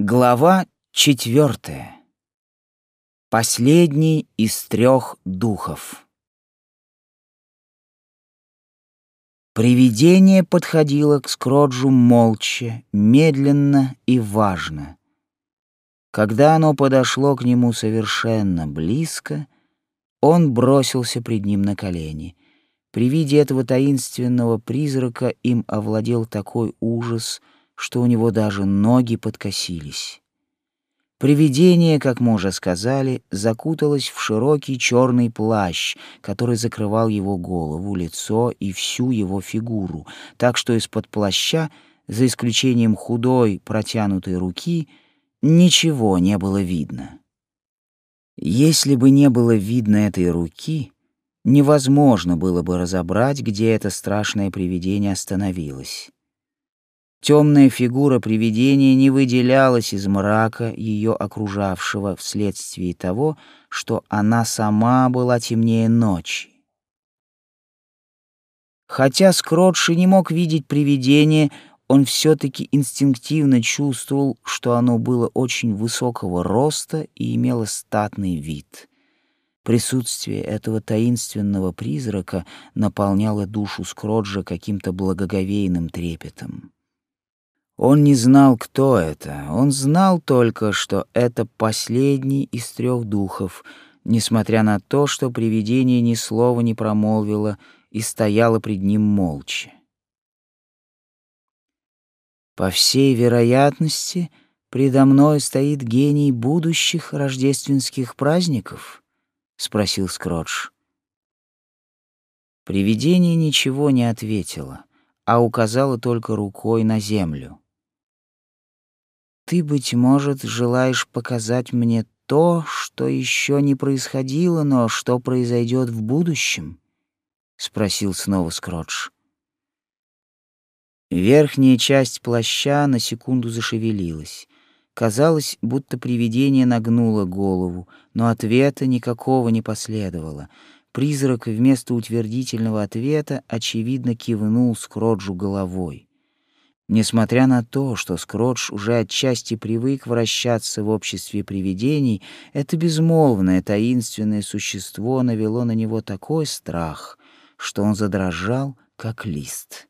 Глава четвертая. Последний из трех духов. Привидение подходило к Скроджу молча, медленно и важно. Когда оно подошло к нему совершенно близко, он бросился пред ним на колени. При виде этого таинственного призрака им овладел такой ужас — что у него даже ноги подкосились. Привидение, как мы уже сказали, закуталось в широкий черный плащ, который закрывал его голову, лицо и всю его фигуру, так что из-под плаща, за исключением худой протянутой руки, ничего не было видно. Если бы не было видно этой руки, невозможно было бы разобрать, где это страшное привидение остановилось. Темная фигура привидения не выделялась из мрака ее окружавшего вследствие того, что она сама была темнее ночи. Хотя Скротш не мог видеть привидение, он все-таки инстинктивно чувствовал, что оно было очень высокого роста и имело статный вид. Присутствие этого таинственного призрака наполняло душу Скроджа каким-то благоговейным трепетом. Он не знал, кто это. Он знал только, что это последний из трех духов, несмотря на то, что привидение ни слова не промолвило и стояло пред ним молча. По всей вероятности, предо мной стоит гений будущих рождественских праздников, спросил Скротч. Привидение ничего не ответило, а указало только рукой на землю. Ты, быть может, желаешь показать мне то, что еще не происходило, но что произойдет в будущем? спросил снова Скротч. Верхняя часть плаща на секунду зашевелилась. Казалось, будто привидение нагнуло голову, но ответа никакого не последовало. Призрак вместо утвердительного ответа очевидно кивнул Скроджу головой. Несмотря на то, что Скротч уже отчасти привык вращаться в обществе привидений, это безмолвное таинственное существо навело на него такой страх, что он задрожал, как лист.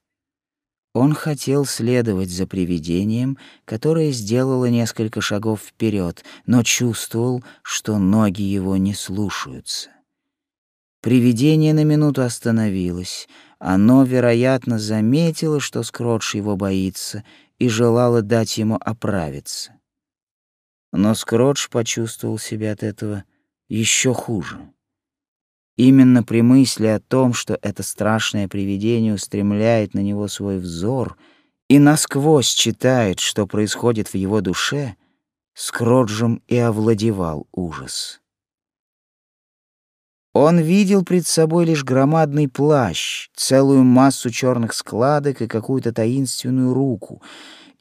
Он хотел следовать за привидением, которое сделало несколько шагов вперед, но чувствовал, что ноги его не слушаются. Привидение на минуту остановилось — оно, вероятно, заметило, что Скротч его боится, и желало дать ему оправиться. Но Скротч почувствовал себя от этого еще хуже. Именно при мысли о том, что это страшное привидение устремляет на него свой взор и насквозь читает, что происходит в его душе, Скроджем и овладевал ужас. Он видел пред собой лишь громадный плащ, целую массу черных складок и какую-то таинственную руку.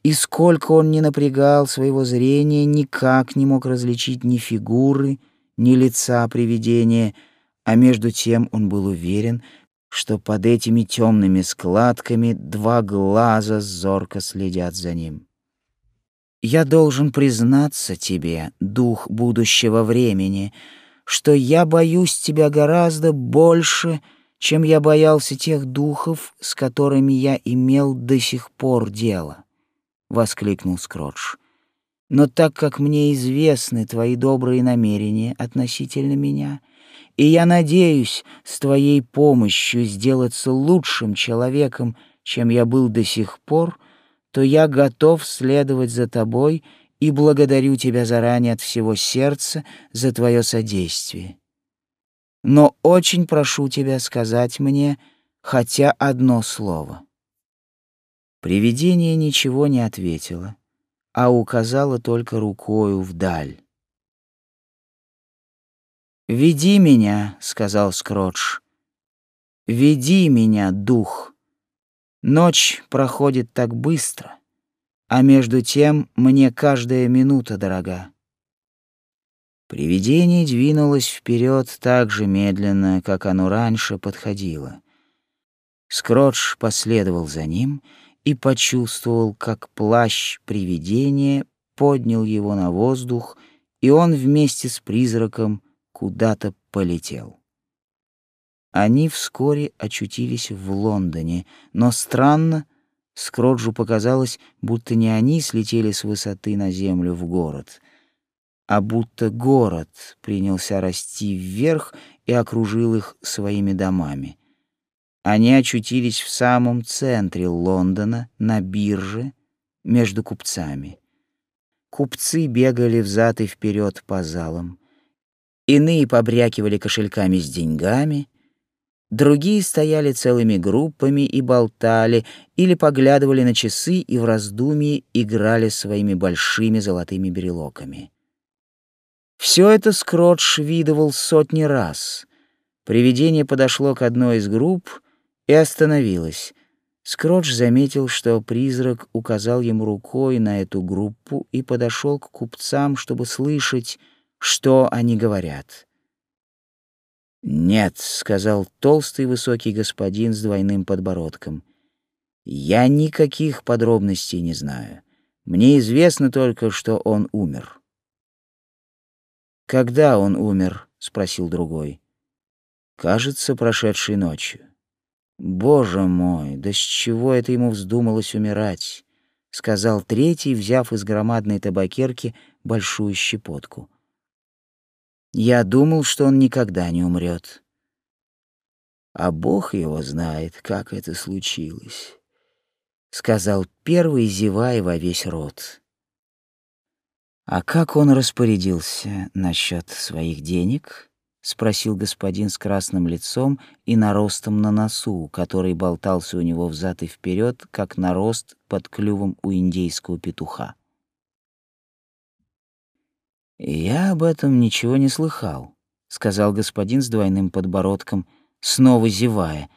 И сколько он ни напрягал своего зрения, никак не мог различить ни фигуры, ни лица привидения, а между тем он был уверен, что под этими темными складками два глаза зорко следят за ним. «Я должен признаться тебе, дух будущего времени», что я боюсь тебя гораздо больше, чем я боялся тех духов, с которыми я имел до сих пор дело», — воскликнул Скротч. «Но так как мне известны твои добрые намерения относительно меня, и я надеюсь с твоей помощью сделаться лучшим человеком, чем я был до сих пор, то я готов следовать за тобой и благодарю тебя заранее от всего сердца за твое содействие. Но очень прошу тебя сказать мне хотя одно слово». Привидение ничего не ответило, а указало только рукою вдаль. «Веди меня», — сказал Скротч. «Веди меня, дух. Ночь проходит так быстро а между тем мне каждая минута дорога. Привидение двинулось вперед так же медленно, как оно раньше подходило. Скротч последовал за ним и почувствовал, как плащ привидения поднял его на воздух, и он вместе с призраком куда-то полетел. Они вскоре очутились в Лондоне, но странно, Скроджу показалось, будто не они слетели с высоты на землю в город, а будто город принялся расти вверх и окружил их своими домами. Они очутились в самом центре Лондона, на бирже, между купцами. Купцы бегали взад и вперед по залам. Иные побрякивали кошельками с деньгами, другие стояли целыми группами и болтали или поглядывали на часы и в раздумье играли своими большими золотыми брелоками. Все это Скротч видывал сотни раз. Привидение подошло к одной из групп и остановилось. Скротч заметил, что призрак указал ему рукой на эту группу и подошел к купцам, чтобы слышать, что они говорят. «Нет», — сказал толстый высокий господин с двойным подбородком, — «я никаких подробностей не знаю. Мне известно только, что он умер». «Когда он умер?» — спросил другой. «Кажется, прошедшей ночью». «Боже мой, да с чего это ему вздумалось умирать?» — сказал третий, взяв из громадной табакерки большую щепотку. «Я думал, что он никогда не умрет. А Бог его знает, как это случилось», — сказал первый, зевая во весь рот. «А как он распорядился насчет своих денег?» — спросил господин с красным лицом и наростом на носу, который болтался у него взад и вперед, как нарост под клювом у индейского петуха. «Я об этом ничего не слыхал», — сказал господин с двойным подбородком, снова зевая.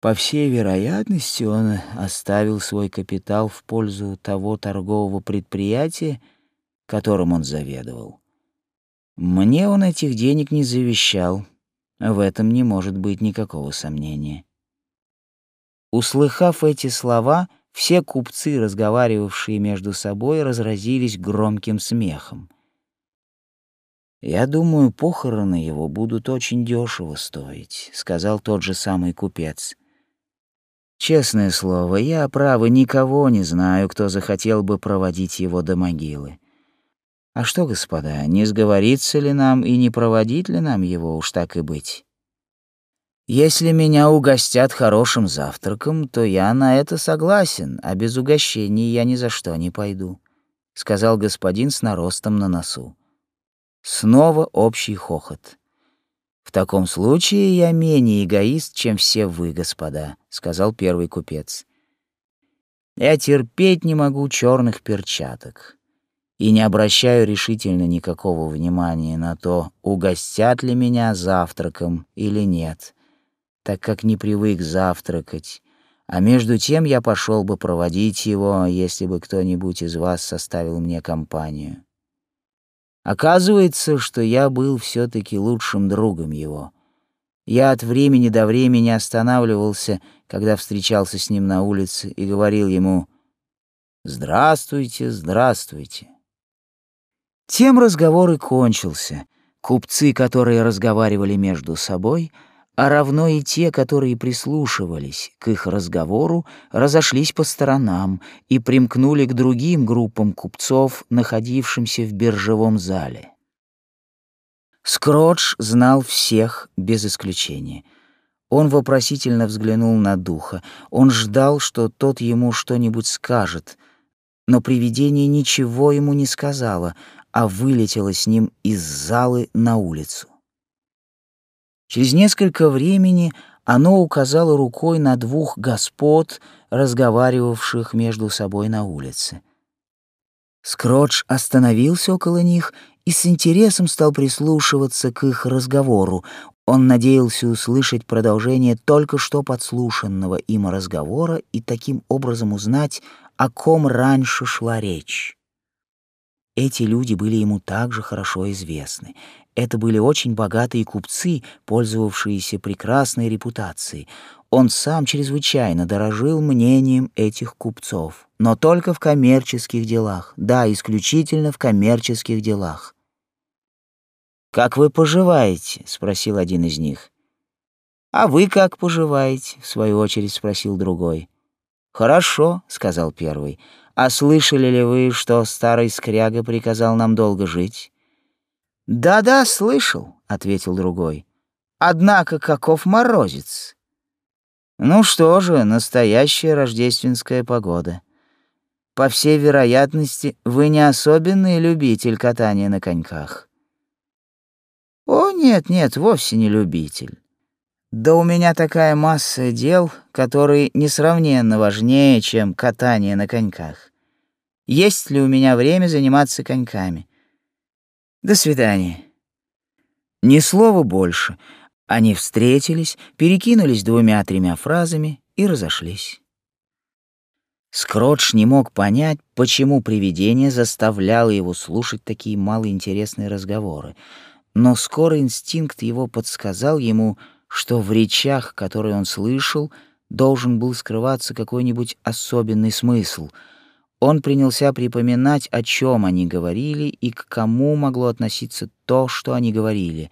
По всей вероятности, он оставил свой капитал в пользу того торгового предприятия, которым он заведовал. Мне он этих денег не завещал, в этом не может быть никакого сомнения. Услыхав эти слова, все купцы, разговаривавшие между собой, разразились громким смехом. «Я думаю, похороны его будут очень дешево стоить», — сказал тот же самый купец. «Честное слово, я, право, никого не знаю, кто захотел бы проводить его до могилы. А что, господа, не сговорится ли нам и не проводить ли нам его, уж так и быть? Если меня угостят хорошим завтраком, то я на это согласен, а без угощений я ни за что не пойду», — сказал господин с наростом на носу. Снова общий хохот. «В таком случае я менее эгоист, чем все вы, господа», — сказал первый купец. «Я терпеть не могу черных перчаток и не обращаю решительно никакого внимания на то, угостят ли меня завтраком или нет, так как не привык завтракать, а между тем я пошел бы проводить его, если бы кто-нибудь из вас составил мне компанию. Оказывается, что я был все таки лучшим другом его. Я от времени до времени останавливался, когда встречался с ним на улице, и говорил ему «Здравствуйте, здравствуйте». Тем разговор и кончился. Купцы, которые разговаривали между собой, а равно и те, которые прислушивались к их разговору, разошлись по сторонам и примкнули к другим группам купцов, находившимся в биржевом зале. Скротч знал всех без исключения. Он вопросительно взглянул на духа. Он ждал, что тот ему что-нибудь скажет, но привидение ничего ему не сказала — а вылетела с ним из залы на улицу. Через несколько времени оно указало рукой на двух господ, разговаривавших между собой на улице. Скротч остановился около них и с интересом стал прислушиваться к их разговору. Он надеялся услышать продолжение только что подслушанного им разговора и таким образом узнать, о ком раньше шла речь. Эти люди были ему также хорошо известны. Это были очень богатые купцы, пользовавшиеся прекрасной репутацией. Он сам чрезвычайно дорожил мнением этих купцов, но только в коммерческих делах, да, исключительно в коммерческих делах. «Как вы поживаете?» — спросил один из них. «А вы как поживаете?» — в свою очередь спросил другой. «Хорошо», — сказал первый. «А слышали ли вы, что старый скряга приказал нам долго жить?» «Да-да, слышал», — ответил другой. «Однако каков морозец!» «Ну что же, настоящая рождественская погода. По всей вероятности, вы не особенный любитель катания на коньках». «О, нет-нет, вовсе не любитель. Да у меня такая масса дел, которые несравненно важнее, чем катание на коньках. Есть ли у меня время заниматься коньками?» До свидания. Ни слова больше. Они встретились, перекинулись двумя-тремя фразами и разошлись. Скротч не мог понять, почему привидение заставляло его слушать такие малоинтересные разговоры, но скоро инстинкт его подсказал ему, что в речах, которые он слышал, должен был скрываться какой-нибудь особенный смысл — он принялся припоминать, о чем они говорили и к кому могло относиться то, что они говорили.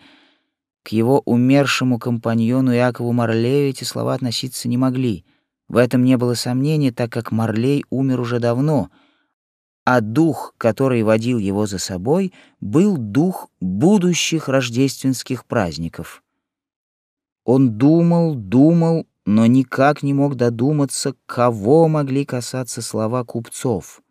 К его умершему компаньону Якову Марлею эти слова относиться не могли. В этом не было сомнений, так как Марлей умер уже давно, а дух, который водил его за собой, был дух будущих рождественских праздников. Он думал, думал но никак не мог додуматься, кого могли касаться слова купцов,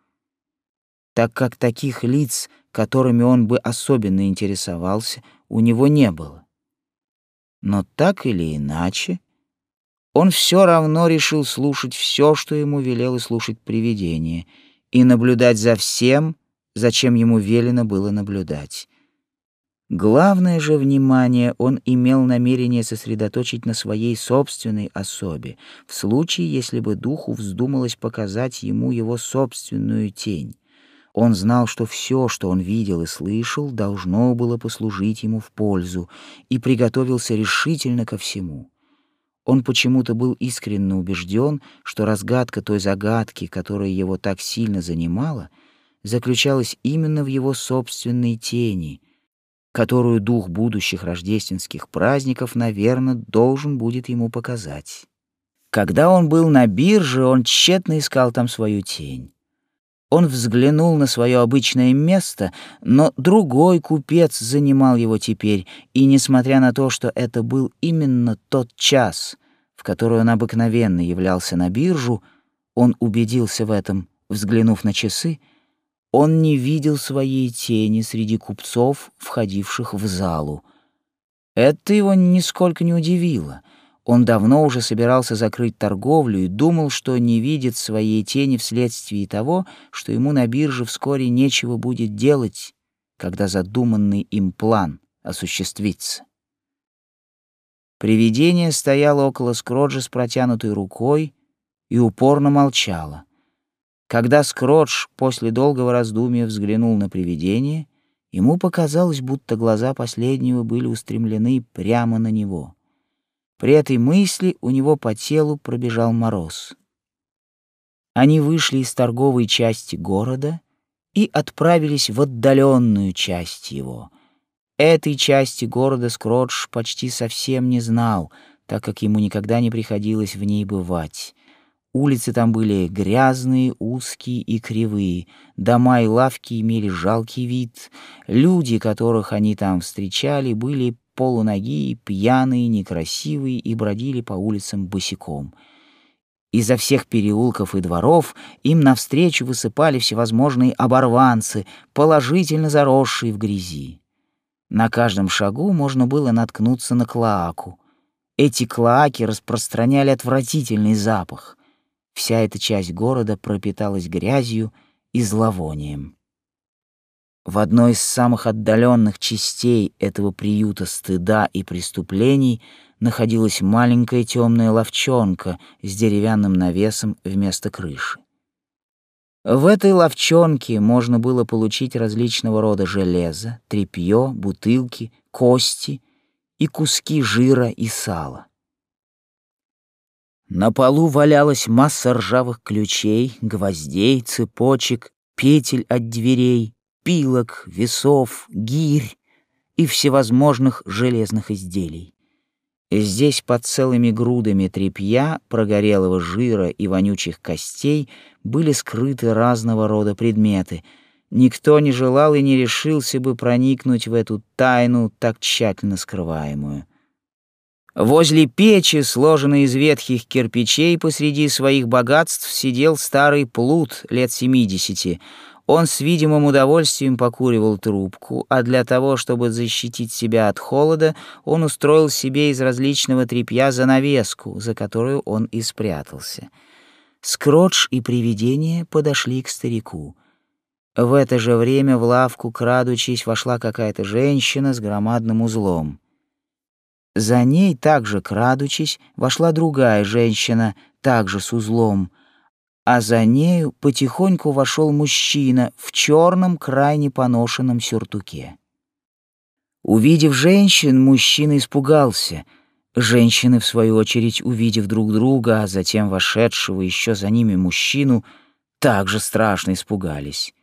так как таких лиц, которыми он бы особенно интересовался, у него не было. Но так или иначе, он все равно решил слушать все, что ему велело слушать привидение, и наблюдать за всем, зачем ему велено было наблюдать. Главное же внимание он имел намерение сосредоточить на своей собственной особе, в случае, если бы духу вздумалось показать ему его собственную тень. Он знал, что все, что он видел и слышал, должно было послужить ему в пользу, и приготовился решительно ко всему. Он почему-то был искренне убежден, что разгадка той загадки, которая его так сильно занимала, заключалась именно в его собственной тени — которую дух будущих рождественских праздников, наверное, должен будет ему показать. Когда он был на бирже, он тщетно искал там свою тень. Он взглянул на свое обычное место, но другой купец занимал его теперь, и, несмотря на то, что это был именно тот час, в который он обыкновенно являлся на биржу, он убедился в этом, взглянув на часы, он не видел своей тени среди купцов, входивших в залу. Это его нисколько не удивило. Он давно уже собирался закрыть торговлю и думал, что не видит своей тени вследствие того, что ему на бирже вскоре нечего будет делать, когда задуманный им план осуществится. Привидение стояло около Скроджа с протянутой рукой и упорно молчало — когда Скротч после долгого раздумья взглянул на привидение, ему показалось, будто глаза последнего были устремлены прямо на него. При этой мысли у него по телу пробежал мороз. Они вышли из торговой части города и отправились в отдаленную часть его. Этой части города Скротч почти совсем не знал, так как ему никогда не приходилось в ней бывать. Улицы там были грязные, узкие и кривые, дома и лавки имели жалкий вид, люди, которых они там встречали, были полуногие, пьяные, некрасивые и бродили по улицам босиком. Изо всех переулков и дворов им навстречу высыпали всевозможные оборванцы, положительно заросшие в грязи. На каждом шагу можно было наткнуться на клоаку. Эти клоаки распространяли отвратительный запах — Вся эта часть города пропиталась грязью и зловонием. В одной из самых отдаленных частей этого приюта стыда и преступлений находилась маленькая темная ловчонка с деревянным навесом вместо крыши. В этой ловчонке можно было получить различного рода железо, тряпье, бутылки, кости и куски жира и сала. На полу валялась масса ржавых ключей, гвоздей, цепочек, петель от дверей, пилок, весов, гирь и всевозможных железных изделий. Здесь под целыми грудами тряпья, прогорелого жира и вонючих костей были скрыты разного рода предметы. Никто не желал и не решился бы проникнуть в эту тайну, так тщательно скрываемую. Возле печи, сложенной из ветхих кирпичей, посреди своих богатств сидел старый плут лет семидесяти — он с видимым удовольствием покуривал трубку, а для того, чтобы защитить себя от холода, он устроил себе из различного тряпья занавеску, за которую он и спрятался. Скротч и привидение подошли к старику. В это же время в лавку, крадучись, вошла какая-то женщина с громадным узлом. За ней, также крадучись, вошла другая женщина, также с узлом — а за нею потихоньку вошел мужчина в черном крайне поношенном сюртуке. Увидев женщин, мужчина испугался. Женщины, в свою очередь, увидев друг друга, а затем вошедшего еще за ними мужчину, также страшно испугались.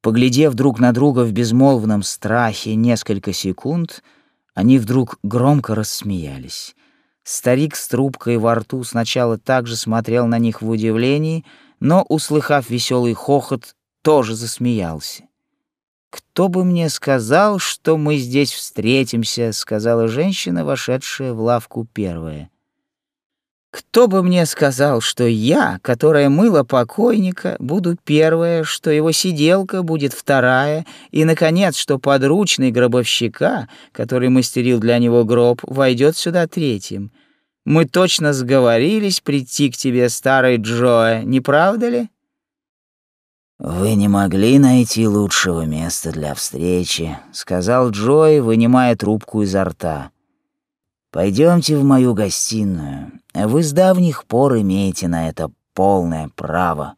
Поглядев друг на друга в безмолвном страхе несколько секунд, они вдруг громко рассмеялись. Старик с трубкой во рту сначала также смотрел на них в удивлении, но, услыхав веселый хохот, тоже засмеялся. «Кто бы мне сказал, что мы здесь встретимся?» — сказала женщина, вошедшая в лавку первая. Кто бы мне сказал, что я, которая мыла покойника, буду первая, что его сиделка будет вторая, и, наконец, что подручный гробовщика, который мастерил для него гроб, войдет сюда третьим. Мы точно сговорились прийти к тебе, старый Джоэ, не правда ли? «Вы не могли найти лучшего места для встречи», — сказал Джой, вынимая трубку изо рта. Пойдемте в мою гостиную. Вы с давних пор имеете на это полное право.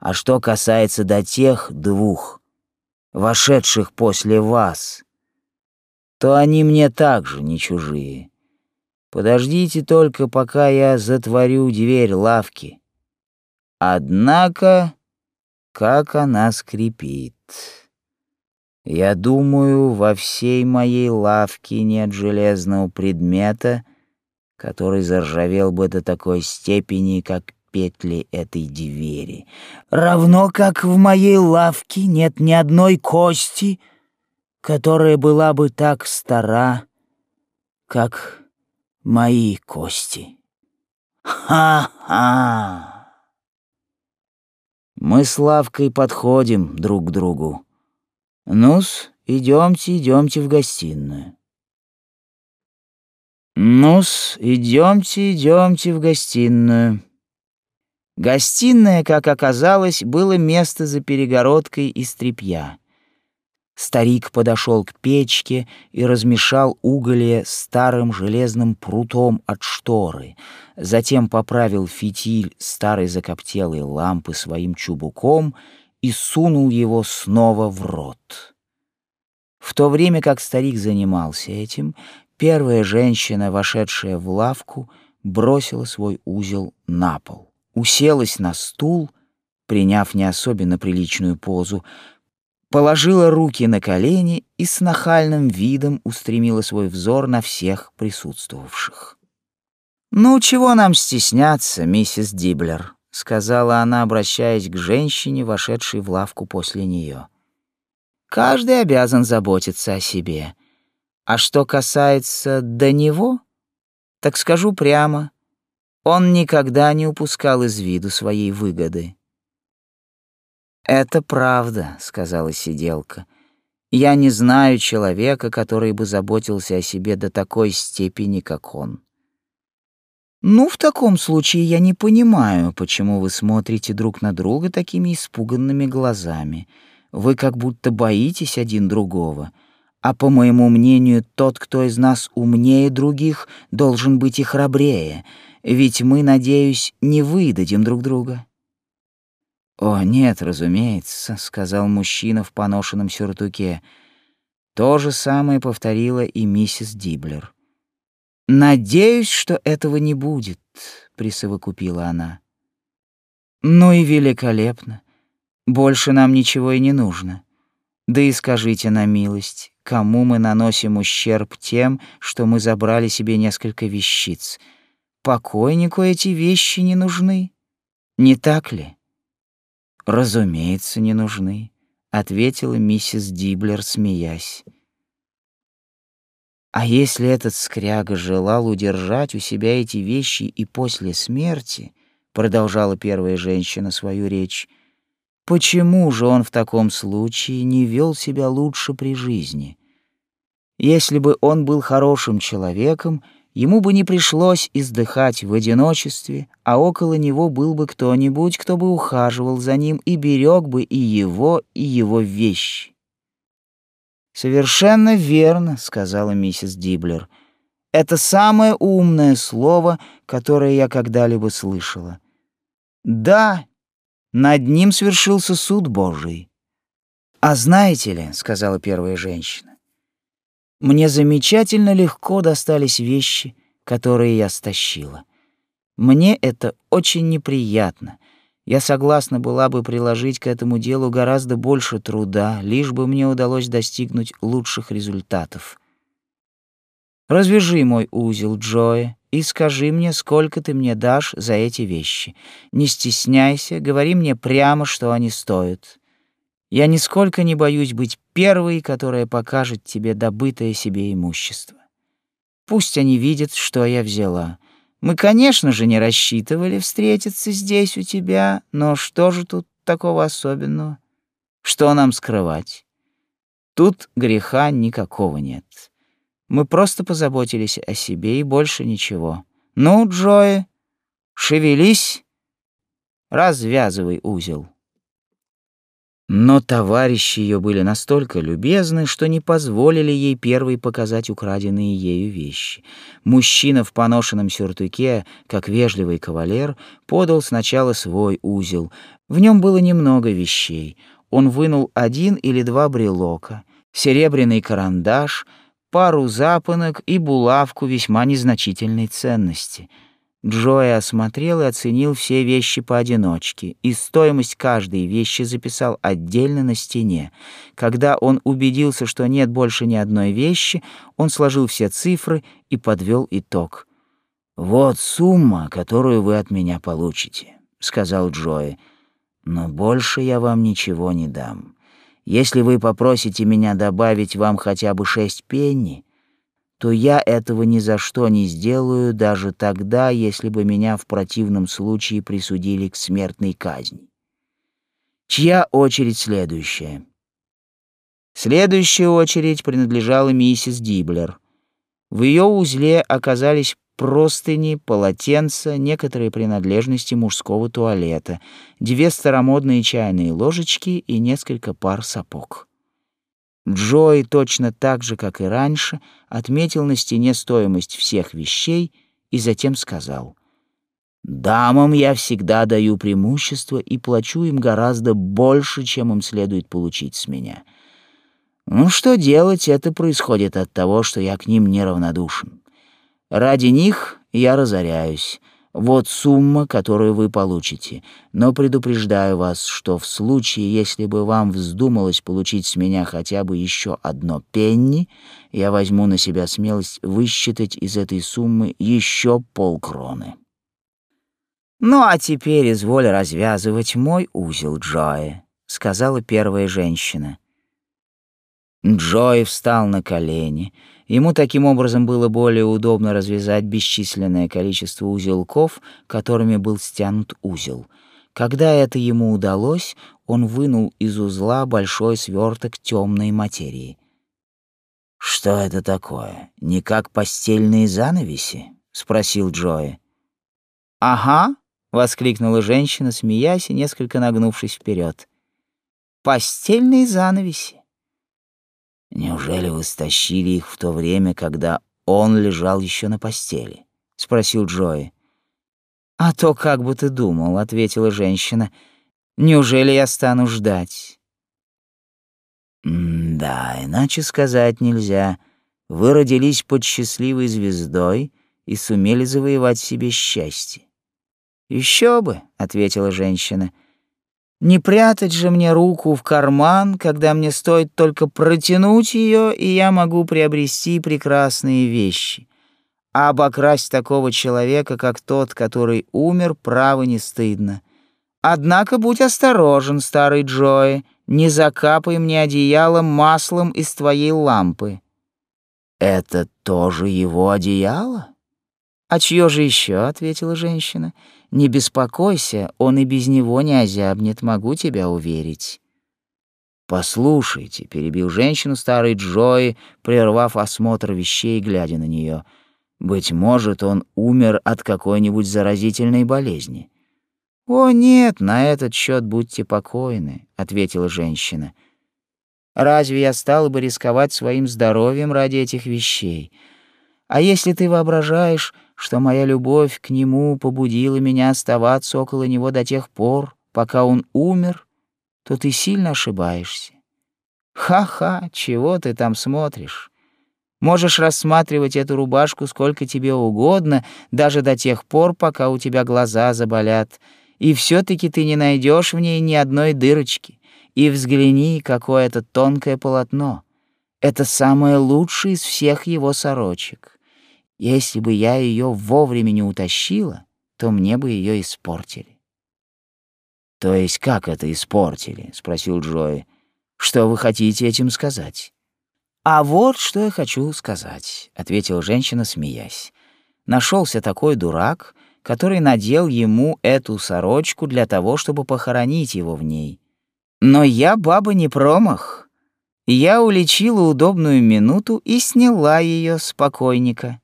А что касается до тех двух, вошедших после вас, то они мне также не чужие. Подождите только, пока я затворю дверь лавки. Однако, как она скрипит. Я думаю, во всей моей лавке нет железного предмета, который заржавел бы до такой степени, как петли этой двери. Равно как в моей лавке нет ни одной кости, которая была бы так стара, как мои кости. Ха-ха! Мы с Лавкой подходим друг к другу. Ну-с, идемте, идемте в гостиную. Ну-с, идемте, идемте в гостиную. Гостиная, как оказалось, было место за перегородкой из тряпья. Старик подошел к печке и размешал уголье старым железным прутом от шторы, затем поправил фитиль старой закоптелой лампы своим чубуком и сунул его снова в рот. В то время как старик занимался этим, первая женщина, вошедшая в лавку, бросила свой узел на пол, уселась на стул, приняв не особенно приличную позу, положила руки на колени и с нахальным видом устремила свой взор на всех присутствовавших. «Ну, чего нам стесняться, миссис Диблер?» — сказала она, обращаясь к женщине, вошедшей в лавку после нее. «Каждый обязан заботиться о себе. А что касается до него, так скажу прямо, он никогда не упускал из виду своей выгоды». «Это правда», — сказала сиделка. «Я не знаю человека, который бы заботился о себе до такой степени, как он». «Ну, в таком случае я не понимаю, почему вы смотрите друг на друга такими испуганными глазами. Вы как будто боитесь один другого. А по моему мнению, тот, кто из нас умнее других, должен быть и храбрее, ведь мы, надеюсь, не выдадим друг друга». «О, нет, разумеется», — сказал мужчина в поношенном сюртуке. То же самое повторила и миссис Диблер. «Надеюсь, что этого не будет», — присовокупила она. «Ну и великолепно. Больше нам ничего и не нужно. Да и скажите на милость, кому мы наносим ущерб тем, что мы забрали себе несколько вещиц? Покойнику эти вещи не нужны, не так ли?» «Разумеется, не нужны», — ответила миссис Диблер, смеясь. А если этот скряга желал удержать у себя эти вещи и после смерти, продолжала первая женщина свою речь, почему же он в таком случае не вел себя лучше при жизни? Если бы он был хорошим человеком, ему бы не пришлось издыхать в одиночестве, а около него был бы кто-нибудь, кто бы ухаживал за ним и берег бы и его, и его вещи. «Совершенно верно», — сказала миссис Диблер. «Это самое умное слово, которое я когда-либо слышала. Да, над ним свершился суд Божий». «А знаете ли», — сказала первая женщина, «мне замечательно легко достались вещи, которые я стащила. Мне это очень неприятно, я согласна была бы приложить к этому делу гораздо больше труда, лишь бы мне удалось достигнуть лучших результатов. Развяжи мой узел, Джои, и скажи мне, сколько ты мне дашь за эти вещи. Не стесняйся, говори мне прямо, что они стоят. Я нисколько не боюсь быть первой, которая покажет тебе добытое себе имущество. Пусть они видят, что я взяла. Мы, конечно же, не рассчитывали встретиться здесь у тебя, но что же тут такого особенного? Что нам скрывать? Тут греха никакого нет. Мы просто позаботились о себе и больше ничего. Ну, Джои, шевелись, развязывай узел. Но товарищи ее были настолько любезны, что не позволили ей первой показать украденные ею вещи. Мужчина в поношенном сюртуке, как вежливый кавалер, подал сначала свой узел. В нем было немного вещей. Он вынул один или два брелока, серебряный карандаш, пару запонок и булавку весьма незначительной ценности — Джои осмотрел и оценил все вещи поодиночке, и стоимость каждой вещи записал отдельно на стене. Когда он убедился, что нет больше ни одной вещи, он сложил все цифры и подвел итог. «Вот сумма, которую вы от меня получите», — сказал Джои. «Но больше я вам ничего не дам. Если вы попросите меня добавить вам хотя бы шесть пенни, то я этого ни за что не сделаю даже тогда, если бы меня в противном случае присудили к смертной казни. Чья очередь следующая? Следующая очередь принадлежала миссис Диблер. В ее узле оказались простыни, полотенца, некоторые принадлежности мужского туалета, две старомодные чайные ложечки и несколько пар сапог. Джой точно так же, как и раньше, отметил на стене стоимость всех вещей и затем сказал: "Дамам я всегда даю преимущество и плачу им гораздо больше, чем им следует получить с меня. Ну что делать, это происходит от того, что я к ним неравнодушен. Ради них я разоряюсь, вот сумма, которую вы получите. Но предупреждаю вас, что в случае, если бы вам вздумалось получить с меня хотя бы еще одно пенни, я возьму на себя смелость высчитать из этой суммы еще полкроны. «Ну а теперь изволь развязывать мой узел, Джои», — сказала первая женщина. Джои встал на колени — Ему таким образом было более удобно развязать бесчисленное количество узелков, которыми был стянут узел. Когда это ему удалось, он вынул из узла большой сверток темной материи. «Что это такое? Не как постельные занавеси?» — спросил Джои. «Ага», — воскликнула женщина, смеясь и несколько нагнувшись вперед. «Постельные занавеси. Неужели вы стащили их в то время, когда он лежал еще на постели? спросил Джои. А то как бы ты думал, ответила женщина. Неужели я стану ждать? да, иначе сказать нельзя. Вы родились под счастливой звездой и сумели завоевать себе счастье. Еще бы, ответила женщина. Не прятать же мне руку в карман, когда мне стоит только протянуть ее, и я могу приобрести прекрасные вещи. А обокрасть такого человека, как тот, который умер, право не стыдно. Однако будь осторожен, старый Джои, не закапай мне одеялом маслом из твоей лампы. Это тоже его одеяло? А чье же еще? ответила женщина. Не беспокойся, он и без него не озябнет, могу тебя уверить. Послушайте, перебил женщину старый Джои, прервав осмотр вещей, глядя на нее. Быть может, он умер от какой-нибудь заразительной болезни. «О, нет, на этот счет будьте покойны», — ответила женщина. «Разве я стала бы рисковать своим здоровьем ради этих вещей? А если ты воображаешь, что моя любовь к нему побудила меня оставаться около него до тех пор, пока он умер, то ты сильно ошибаешься. Ха-ха, чего ты там смотришь? Можешь рассматривать эту рубашку сколько тебе угодно, даже до тех пор, пока у тебя глаза заболят, и все таки ты не найдешь в ней ни одной дырочки. И взгляни, какое это тонкое полотно. Это самое лучшее из всех его сорочек. Если бы я ее вовремя не утащила, то мне бы ее испортили. То есть как это испортили? спросил Джой. Что вы хотите этим сказать? А вот что я хочу сказать, ответила женщина, смеясь. Нашелся такой дурак, который надел ему эту сорочку для того, чтобы похоронить его в ней. Но я, баба, не промах. Я уличила удобную минуту и сняла ее с покойника.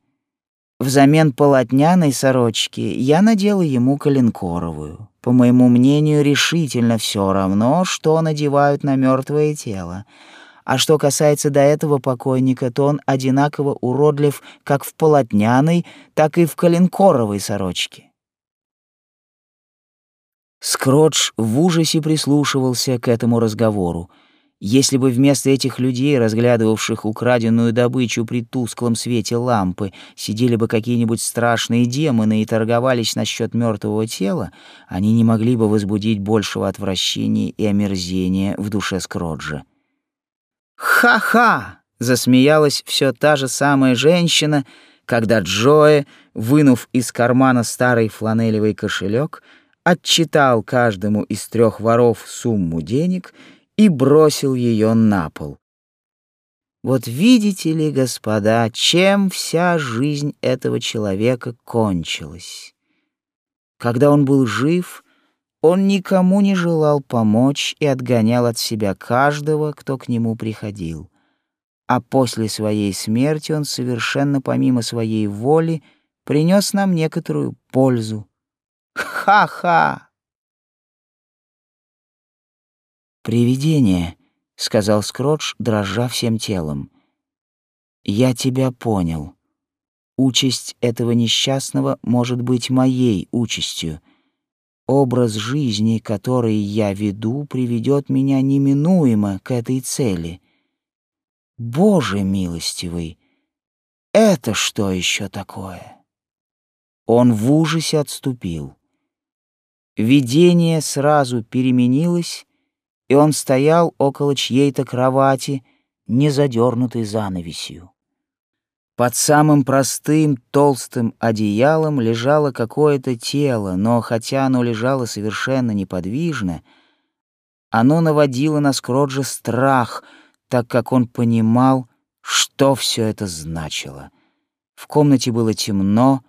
Взамен полотняной сорочки я надела ему коленкоровую. По моему мнению, решительно все равно, что надевают на мертвое тело. А что касается до этого покойника, то он одинаково уродлив как в полотняной, так и в коленкоровой сорочке. Скротч в ужасе прислушивался к этому разговору. Если бы вместо этих людей, разглядывавших украденную добычу при тусклом свете лампы, сидели бы какие-нибудь страшные демоны и торговались насчет мертвого тела, они не могли бы возбудить большего отвращения и омерзения в душе Скроджа. «Ха-ха!» — засмеялась все та же самая женщина, когда Джоэ, вынув из кармана старый фланелевый кошелек, отчитал каждому из трех воров сумму денег и бросил ее на пол. Вот видите ли, господа, чем вся жизнь этого человека кончилась. Когда он был жив, он никому не желал помочь и отгонял от себя каждого, кто к нему приходил. А после своей смерти он совершенно помимо своей воли принес нам некоторую пользу. Ха-ха! «Привидение», — сказал Скротч, дрожа всем телом. «Я тебя понял. Участь этого несчастного может быть моей участью» Образ жизни, который я веду, приведет меня неминуемо к этой цели. Боже милостивый, это что еще такое? Он в ужасе отступил. Видение сразу переменилось, и он стоял около чьей-то кровати, не задернутой занавесью. Под самым простым толстым одеялом лежало какое-то тело, но хотя оно лежало совершенно неподвижно, оно наводило на Скроджа страх, так как он понимал, что все это значило. В комнате было темно,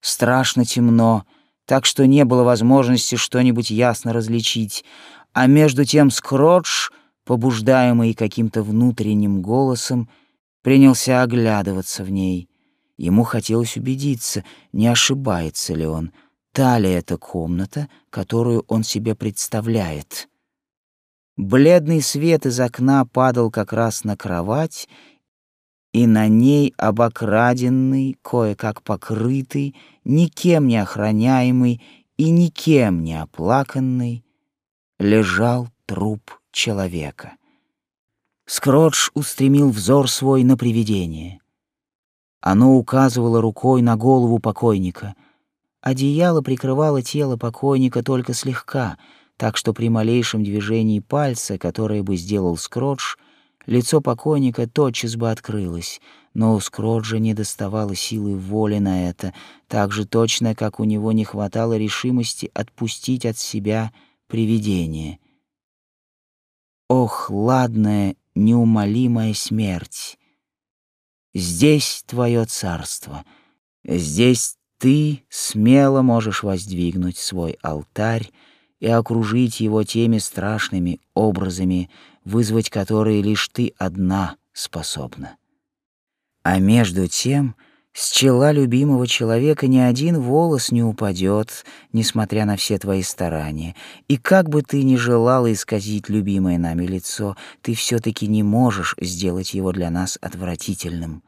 страшно темно, так что не было возможности что-нибудь ясно различить, а между тем Скродж, побуждаемый каким-то внутренним голосом, принялся оглядываться в ней. Ему хотелось убедиться, не ошибается ли он, та ли это комната, которую он себе представляет. Бледный свет из окна падал как раз на кровать, и на ней обокраденный, кое-как покрытый, никем не охраняемый и никем не оплаканный, лежал труп человека. Скротч устремил взор свой на привидение. Оно указывало рукой на голову покойника. Одеяло прикрывало тело покойника только слегка, так что при малейшем движении пальца, которое бы сделал Скротч, лицо покойника тотчас бы открылось, но у Скроджа не доставало силы воли на это, так же точно, как у него не хватало решимости отпустить от себя привидение. Ох, ладная, неумолимая смерть! Здесь твое царство, здесь ты смело можешь воздвигнуть свой алтарь и окружить его теми страшными образами, вызвать которые лишь ты одна способна. А между тем, с чела любимого человека ни один волос не упадет, несмотря на все твои старания. И как бы ты ни желала исказить любимое нами лицо, ты все-таки не можешь сделать его для нас отвратительным.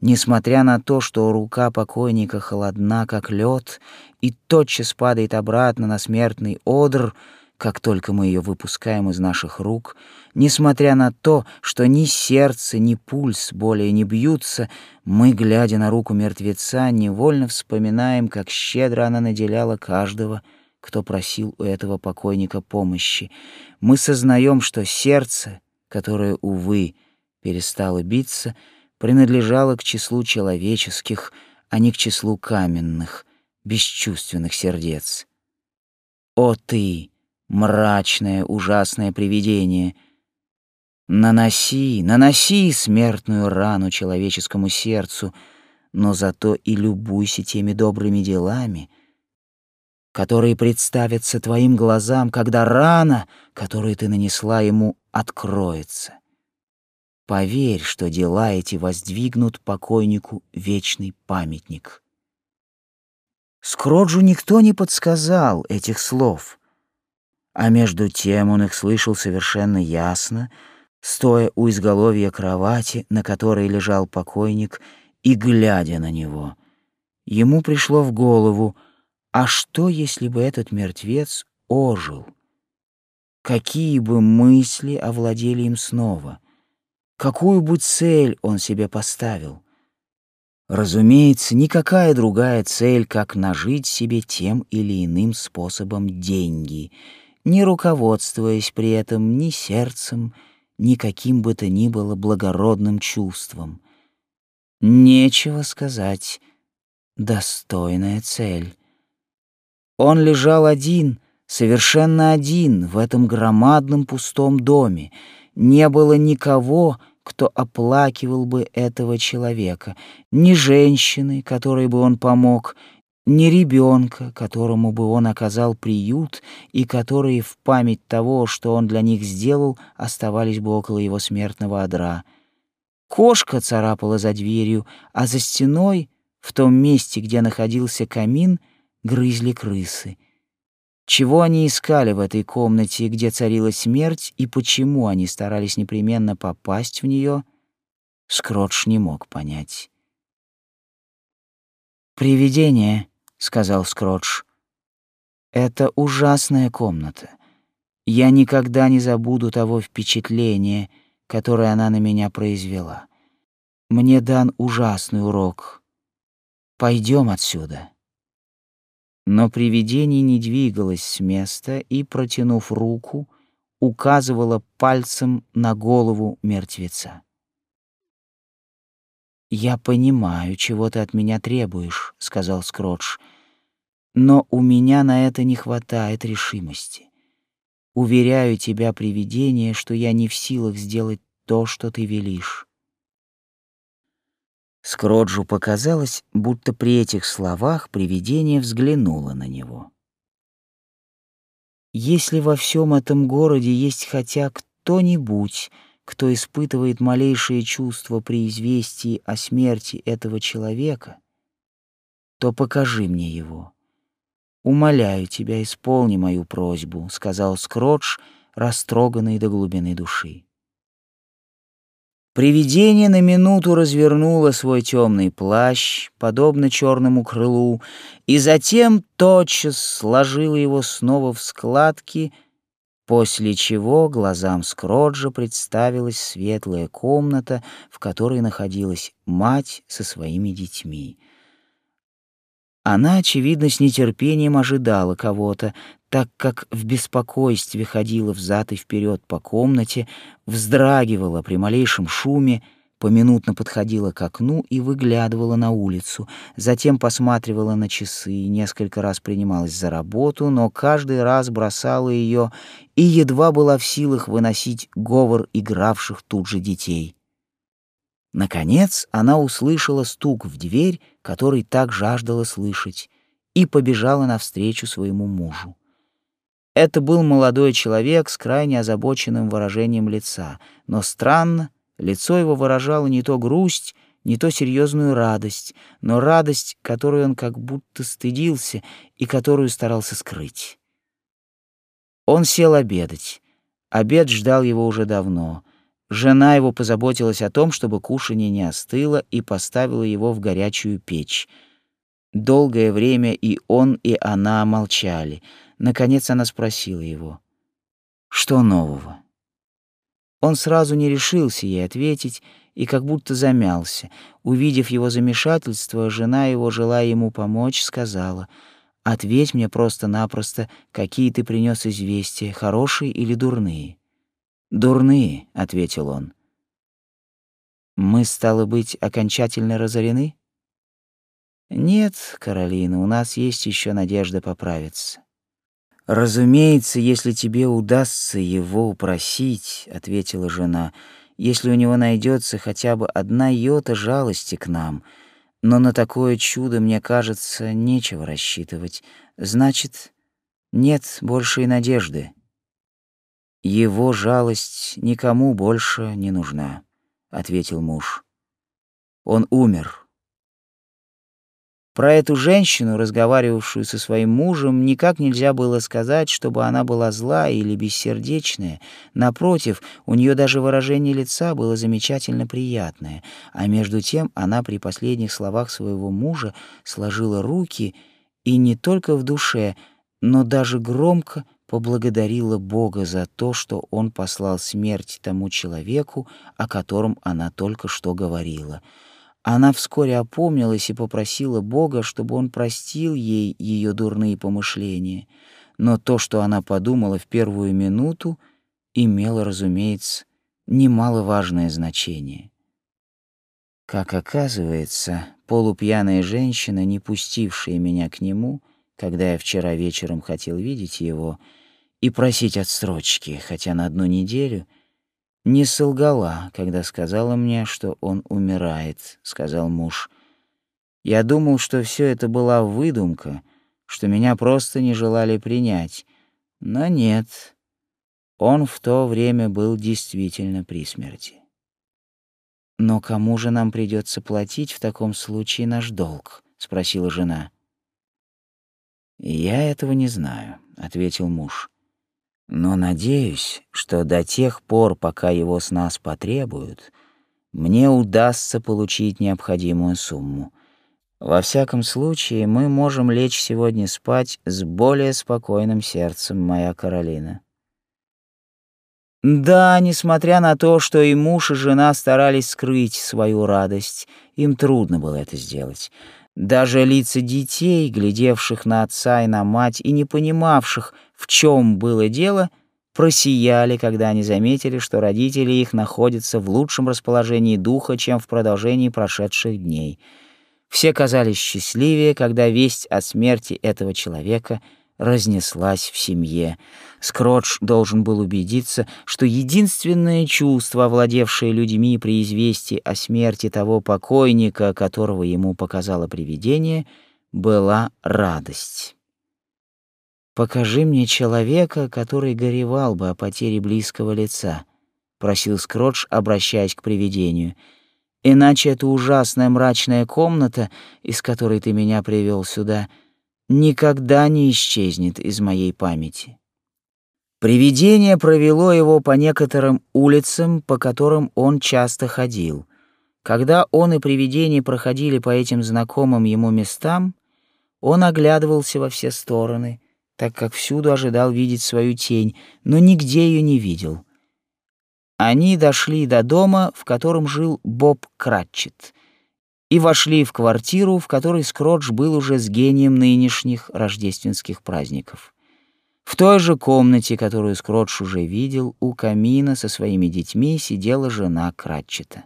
Несмотря на то, что рука покойника холодна, как лед, и тотчас падает обратно на смертный одр — как только мы ее выпускаем из наших рук, несмотря на то, что ни сердце, ни пульс более не бьются, мы, глядя на руку мертвеца, невольно вспоминаем, как щедро она наделяла каждого, кто просил у этого покойника помощи. Мы сознаем, что сердце, которое, увы, перестало биться, принадлежало к числу человеческих, а не к числу каменных, бесчувственных сердец. О ты! Мрачное, ужасное привидение. Наноси, наноси смертную рану человеческому сердцу, но зато и любуйся теми добрыми делами, которые представятся твоим глазам, когда рана, которую ты нанесла ему, откроется. Поверь, что дела эти воздвигнут покойнику вечный памятник. Скроджу никто не подсказал этих слов — а между тем он их слышал совершенно ясно, стоя у изголовья кровати, на которой лежал покойник, и глядя на него. Ему пришло в голову, а что, если бы этот мертвец ожил? Какие бы мысли овладели им снова? Какую бы цель он себе поставил? Разумеется, никакая другая цель, как нажить себе тем или иным способом деньги — не руководствуясь при этом ни сердцем, ни каким бы то ни было благородным чувством. Нечего сказать, достойная цель. Он лежал один, совершенно один в этом громадном пустом доме. Не было никого, кто оплакивал бы этого человека, ни женщины, которой бы он помог, ни ребенка, которому бы он оказал приют, и которые в память того, что он для них сделал, оставались бы около его смертного одра. Кошка царапала за дверью, а за стеной, в том месте, где находился камин, грызли крысы. Чего они искали в этой комнате, где царила смерть, и почему они старались непременно попасть в нее, Скротч не мог понять. «Привидение», сказал Скротч. Это ужасная комната. Я никогда не забуду того впечатления, которое она на меня произвела. Мне дан ужасный урок. Пойдем отсюда. Но привидение не двигалось с места и, протянув руку, указывало пальцем на голову мертвеца. «Я понимаю, чего ты от меня требуешь», — сказал Скротч, «но у меня на это не хватает решимости. Уверяю тебя, привидение, что я не в силах сделать то, что ты велишь». Скроджу показалось, будто при этих словах привидение взглянуло на него. «Если во всем этом городе есть хотя кто-нибудь, кто испытывает малейшее чувство при известии о смерти этого человека, то покажи мне его. Умоляю тебя, исполни мою просьбу, сказал Скротч, растроганный до глубины души. Привидение на минуту развернуло свой темный плащ, подобно черному крылу, и затем тотчас сложило его снова в складки После чего глазам Скроджа представилась светлая комната, в которой находилась мать со своими детьми. Она, очевидно, с нетерпением ожидала кого-то, так как в беспокойстве ходила взад и вперед по комнате, вздрагивала при малейшем шуме, поминутно подходила к окну и выглядывала на улицу, затем посматривала на часы, несколько раз принималась за работу, но каждый раз бросала ее и едва была в силах выносить говор игравших тут же детей. Наконец она услышала стук в дверь, который так жаждала слышать, и побежала навстречу своему мужу. Это был молодой человек с крайне озабоченным выражением лица, но странно, Лицо его выражало не то грусть, не то серьезную радость, но радость, которую он как будто стыдился и которую старался скрыть. Он сел обедать. Обед ждал его уже давно. Жена его позаботилась о том, чтобы кушанье не остыло, и поставила его в горячую печь. Долгое время и он, и она молчали. Наконец она спросила его: "Что нового?" Он сразу не решился ей ответить и как будто замялся. Увидев его замешательство, жена его, желая ему помочь, сказала, «Ответь мне просто-напросто, какие ты принес известия, хорошие или дурные?» «Дурные», — ответил он. «Мы, стало быть, окончательно разорены?» «Нет, Каролина, у нас есть еще надежда поправиться». «Разумеется, если тебе удастся его упросить», — ответила жена, «если у него найдется хотя бы одна йота жалости к нам. Но на такое чудо, мне кажется, нечего рассчитывать. Значит, нет больше и надежды. Его жалость никому больше не нужна», — ответил муж. «Он умер». Про эту женщину, разговаривавшую со своим мужем, никак нельзя было сказать, чтобы она была злая или бессердечная. Напротив, у нее даже выражение лица было замечательно приятное, а между тем она при последних словах своего мужа сложила руки и не только в душе, но даже громко поблагодарила Бога за то, что Он послал смерть тому человеку, о котором она только что говорила — она вскоре опомнилась и попросила Бога, чтобы он простил ей ее дурные помышления. Но то, что она подумала в первую минуту, имело, разумеется, немаловажное значение. Как оказывается, полупьяная женщина, не пустившая меня к нему, когда я вчера вечером хотел видеть его и просить отсрочки, хотя на одну неделю — не солгала, когда сказала мне, что он умирает, сказал муж. Я думал, что все это была выдумка, что меня просто не желали принять. Но нет. Он в то время был действительно при смерти. Но кому же нам придется платить в таком случае наш долг? спросила жена. Я этого не знаю, ответил муж. Но надеюсь, что до тех пор, пока его с нас потребуют, мне удастся получить необходимую сумму. Во всяком случае, мы можем лечь сегодня спать с более спокойным сердцем, моя Каролина. Да, несмотря на то, что и муж, и жена старались скрыть свою радость, им трудно было это сделать. Даже лица детей, глядевших на отца и на мать и не понимавших, в чем было дело, просияли, когда они заметили, что родители их находятся в лучшем расположении духа, чем в продолжении прошедших дней. Все казались счастливее, когда весть о смерти этого человека разнеслась в семье. Скротч должен был убедиться, что единственное чувство, овладевшее людьми при известии о смерти того покойника, которого ему показало привидение, была радость. «Покажи мне человека, который горевал бы о потере близкого лица», — просил Скротч, обращаясь к привидению. «Иначе эта ужасная мрачная комната, из которой ты меня привел сюда, никогда не исчезнет из моей памяти». Привидение провело его по некоторым улицам, по которым он часто ходил. Когда он и привидение проходили по этим знакомым ему местам, он оглядывался во все стороны — так как всюду ожидал видеть свою тень, но нигде ее не видел. Они дошли до дома, в котором жил Боб Кратчет, и вошли в квартиру, в которой Скротч был уже с гением нынешних рождественских праздников. В той же комнате, которую Скротч уже видел, у камина со своими детьми сидела жена Кратчета.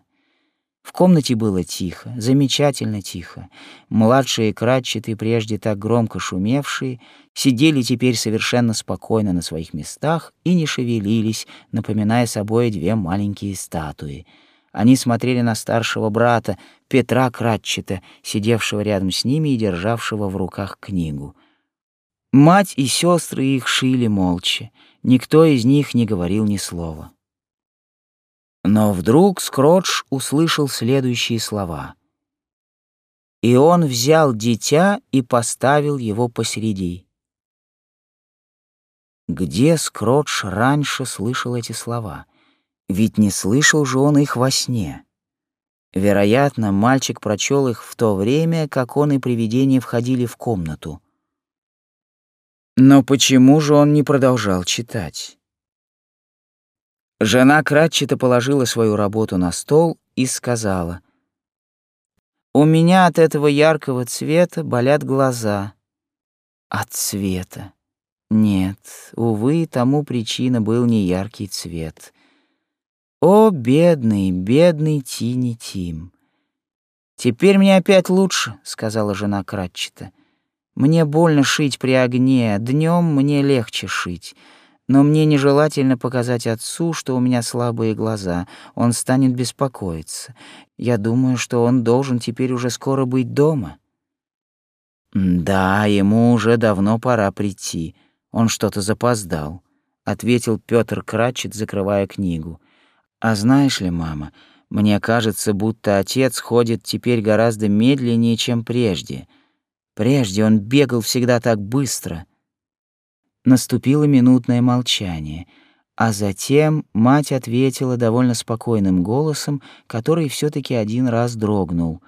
В комнате было тихо, замечательно тихо. Младшие кратчеты, прежде так громко шумевшие, сидели теперь совершенно спокойно на своих местах и не шевелились, напоминая собой две маленькие статуи. Они смотрели на старшего брата, Петра Кратчета, сидевшего рядом с ними и державшего в руках книгу. Мать и сестры их шили молча. Никто из них не говорил ни слова. Но вдруг Скротч услышал следующие слова. «И он взял дитя и поставил его посреди». Где Скротч раньше слышал эти слова? Ведь не слышал же он их во сне. Вероятно, мальчик прочел их в то время, как он и привидение входили в комнату. Но почему же он не продолжал читать? Жена кратчето положила свою работу на стол и сказала, «У меня от этого яркого цвета болят глаза». От цвета. Нет, увы, тому причина был не яркий цвет. О, бедный, бедный Тини Тим. «Теперь мне опять лучше», — сказала жена кратчето. «Мне больно шить при огне, днем мне легче шить». Но мне нежелательно показать отцу, что у меня слабые глаза. Он станет беспокоиться. Я думаю, что он должен теперь уже скоро быть дома. Да, ему уже давно пора прийти. Он что-то запоздал, ответил Пётр Крачет, закрывая книгу. А знаешь ли, мама, мне кажется, будто отец ходит теперь гораздо медленнее, чем прежде. Прежде он бегал всегда так быстро. Наступило минутное молчание, а затем мать ответила довольно спокойным голосом, который все таки один раз дрогнул.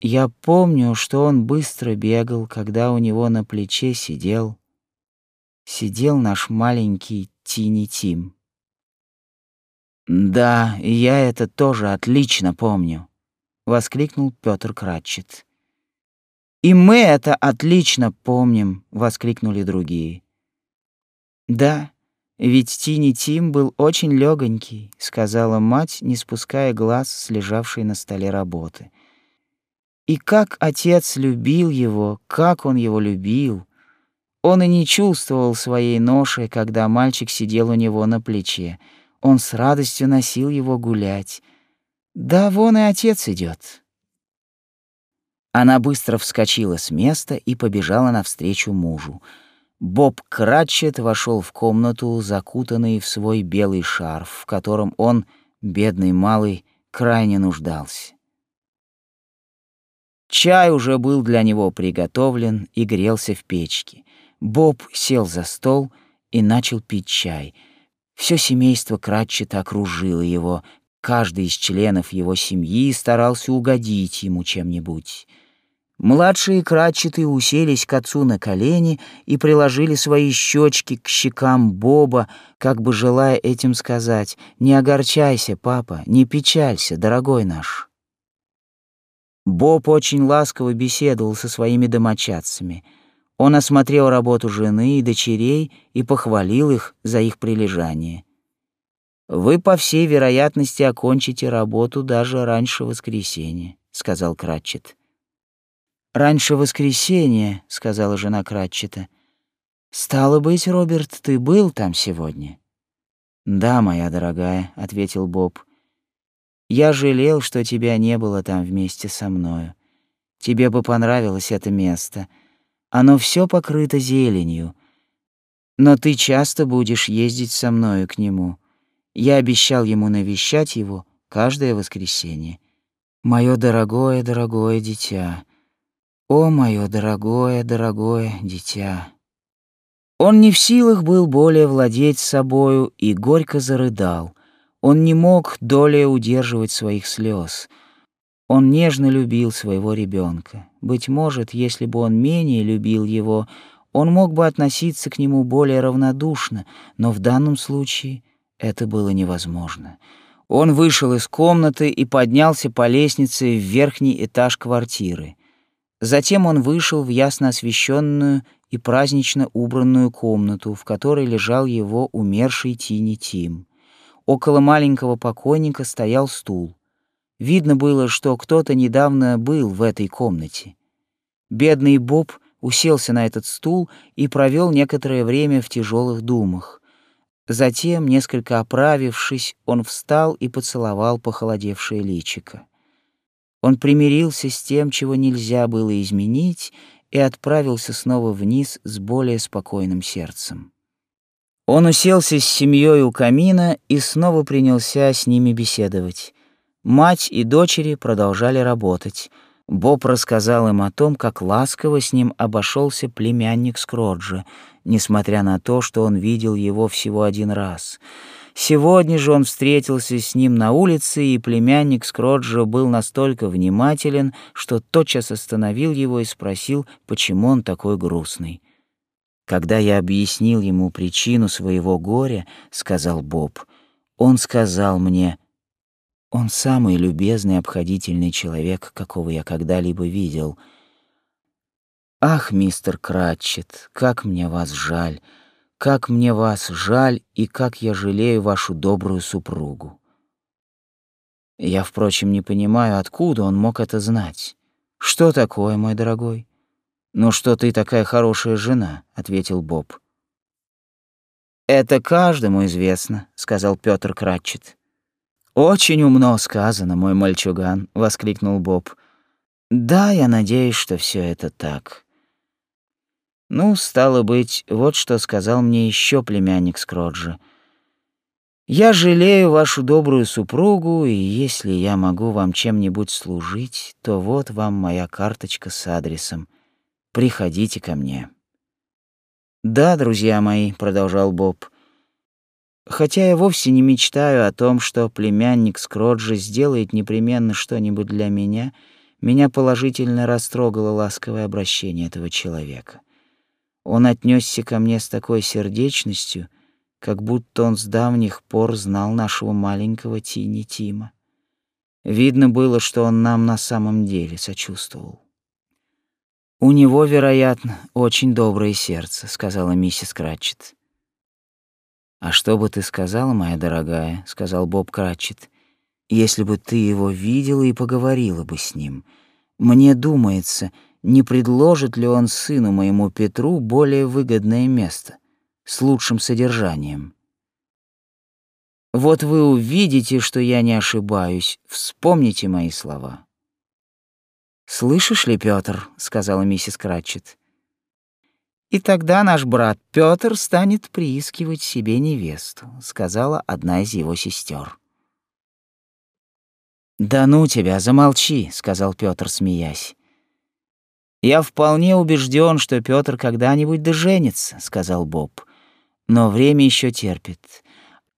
«Я помню, что он быстро бегал, когда у него на плече сидел... сидел наш маленький Тини Тим». «Да, я это тоже отлично помню», — воскликнул Пётр Кратчет. «И мы это отлично помним!» — воскликнули другие. «Да, ведь Тини Тим был очень легонький», — сказала мать, не спуская глаз с лежавшей на столе работы. «И как отец любил его, как он его любил!» Он и не чувствовал своей ноши, когда мальчик сидел у него на плече. Он с радостью носил его гулять. «Да вон и отец идет. Она быстро вскочила с места и побежала навстречу мужу. Боб Кратчет вошел в комнату, закутанный в свой белый шарф, в котором он, бедный малый, крайне нуждался. Чай уже был для него приготовлен и грелся в печке. Боб сел за стол и начал пить чай. Все семейство Кратчета окружило его, каждый из членов его семьи старался угодить ему чем-нибудь. Младшие кратчатые уселись к отцу на колени и приложили свои щечки к щекам Боба, как бы желая этим сказать «Не огорчайся, папа, не печалься, дорогой наш». Боб очень ласково беседовал со своими домочадцами. Он осмотрел работу жены и дочерей и похвалил их за их прилежание. «Вы, по всей вероятности, окончите работу даже раньше воскресенья», — сказал Кратчет. «Раньше воскресенье», — сказала жена Кратчета. «Стало быть, Роберт, ты был там сегодня?» «Да, моя дорогая», — ответил Боб. «Я жалел, что тебя не было там вместе со мною. Тебе бы понравилось это место. Оно все покрыто зеленью. Но ты часто будешь ездить со мною к нему. Я обещал ему навещать его каждое воскресенье. Мое дорогое, дорогое дитя». О, мое дорогое, дорогое дитя! Он не в силах был более владеть собою и горько зарыдал. Он не мог долее удерживать своих слез. Он нежно любил своего ребенка. Быть может, если бы он менее любил его, он мог бы относиться к нему более равнодушно, но в данном случае это было невозможно. Он вышел из комнаты и поднялся по лестнице в верхний этаж квартиры. Затем он вышел в ясно освещенную и празднично убранную комнату, в которой лежал его умерший Тини Тим. Около маленького покойника стоял стул. Видно было, что кто-то недавно был в этой комнате. Бедный Боб уселся на этот стул и провел некоторое время в тяжелых думах. Затем, несколько оправившись, он встал и поцеловал похолодевшее личико. Он примирился с тем, чего нельзя было изменить, и отправился снова вниз с более спокойным сердцем. Он уселся с семьей у камина и снова принялся с ними беседовать. Мать и дочери продолжали работать. Боб рассказал им о том, как ласково с ним обошелся племянник Скроджа, несмотря на то, что он видел его всего один раз. Сегодня же он встретился с ним на улице, и племянник Скроджа был настолько внимателен, что тотчас остановил его и спросил, почему он такой грустный. Когда я объяснил ему причину своего горя, сказал Боб, он сказал мне: "Он самый любезный, обходительный человек, какого я когда-либо видел". Ах, мистер Кратчет, как мне вас жаль, как мне вас жаль и как я жалею вашу добрую супругу. Я, впрочем, не понимаю, откуда он мог это знать. Что такое, мой дорогой? «Ну что ты такая хорошая жена», — ответил Боб. «Это каждому известно», — сказал Пётр Кратчет. «Очень умно сказано, мой мальчуган», — воскликнул Боб. «Да, я надеюсь, что все это так». Ну, стало быть, вот что сказал мне еще племянник Скроджа. «Я жалею вашу добрую супругу, и если я могу вам чем-нибудь служить, то вот вам моя карточка с адресом приходите ко мне. Да, друзья мои, продолжал Боб. Хотя я вовсе не мечтаю о том, что племянник Скроджа сделает непременно что-нибудь для меня, меня положительно растрогало ласковое обращение этого человека. Он отнесся ко мне с такой сердечностью, как будто он с давних пор знал нашего маленького Тини Тима. Видно было, что он нам на самом деле сочувствовал. «У него, вероятно, очень доброе сердце», — сказала миссис Кратчет. «А что бы ты сказала, моя дорогая?» — сказал Боб Кратчет. «Если бы ты его видела и поговорила бы с ним. Мне думается, не предложит ли он сыну моему Петру более выгодное место с лучшим содержанием?» Вот вы увидите, что я не ошибаюсь. Вспомните мои слова. «Слышишь ли, Пётр?» — сказала миссис Кратчет. «И тогда наш брат Пётр станет приискивать себе невесту», — сказала одна из его сестер. «Да ну тебя, замолчи», — сказал Пётр, смеясь. «Я вполне убежден, что Пётр когда-нибудь доженится», — сказал Боб. «Но время еще терпит.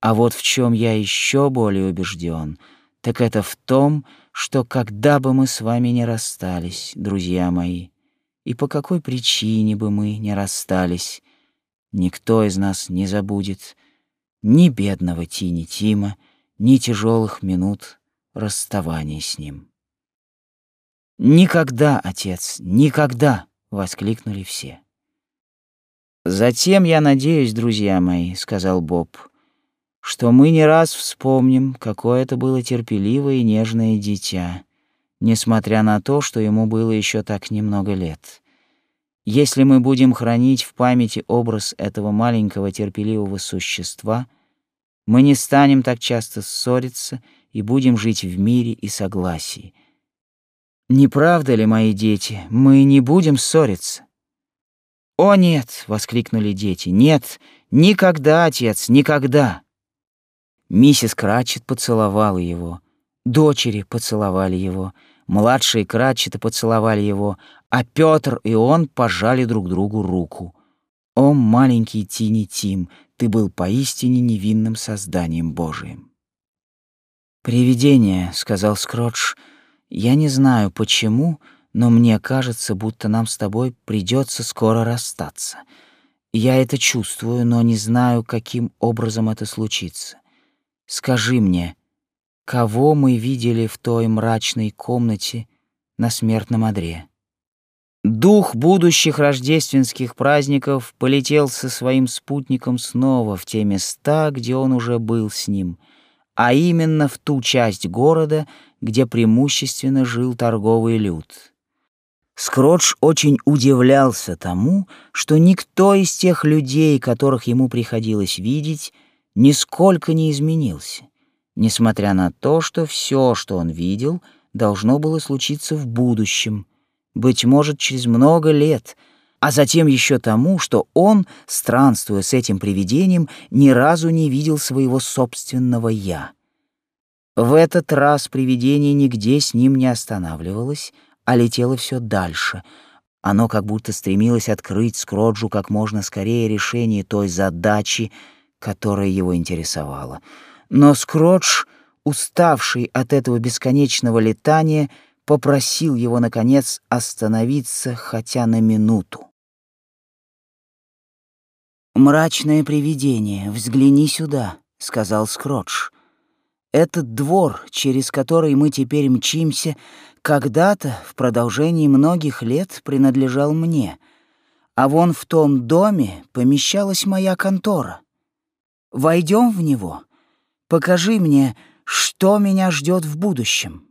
А вот в чем я еще более убежден, так это в том, что когда бы мы с вами не расстались, друзья мои, и по какой причине бы мы не расстались, никто из нас не забудет ни бедного Тини Тима, ни тяжелых минут расставания с ним. «Никогда, отец, никогда!» — воскликнули все. «Затем, я надеюсь, друзья мои», — сказал Боб, — что мы не раз вспомним, какое это было терпеливое и нежное дитя, несмотря на то, что ему было еще так немного лет. Если мы будем хранить в памяти образ этого маленького терпеливого существа, мы не станем так часто ссориться и будем жить в мире и согласии. Не правда ли, мои дети, мы не будем ссориться? «О, нет!» — воскликнули дети. «Нет! Никогда, отец, никогда!» Миссис Кратчет поцеловала его, дочери поцеловали его, младшие Кратчеты поцеловали его, а Пётр и он пожали друг другу руку. О, маленький Тини Тим, ты был поистине невинным созданием Божиим. «Привидение», — сказал Скротч, — «я не знаю почему, но мне кажется, будто нам с тобой придется скоро расстаться. Я это чувствую, но не знаю, каким образом это случится. Скажи мне, кого мы видели в той мрачной комнате на смертном одре?» Дух будущих рождественских праздников полетел со своим спутником снова в те места, где он уже был с ним, а именно в ту часть города, где преимущественно жил торговый люд. Скротч очень удивлялся тому, что никто из тех людей, которых ему приходилось видеть, нисколько не изменился, несмотря на то, что все, что он видел, должно было случиться в будущем — быть может, через много лет, а затем еще тому, что он, странствуя с этим привидением, ни разу не видел своего собственного «я». В этот раз привидение нигде с ним не останавливалось, а летело все дальше. Оно как будто стремилось открыть Скроджу как можно скорее решение той задачи, которая его интересовала. Но Скродж, уставший от этого бесконечного летания, попросил его, наконец, остановиться хотя на минуту. «Мрачное привидение, взгляни сюда», — сказал Скротч. «Этот двор, через который мы теперь мчимся, когда-то, в продолжении многих лет, принадлежал мне, а вон в том доме помещалась моя контора. Войдем в него, покажи мне, что меня ждет в будущем».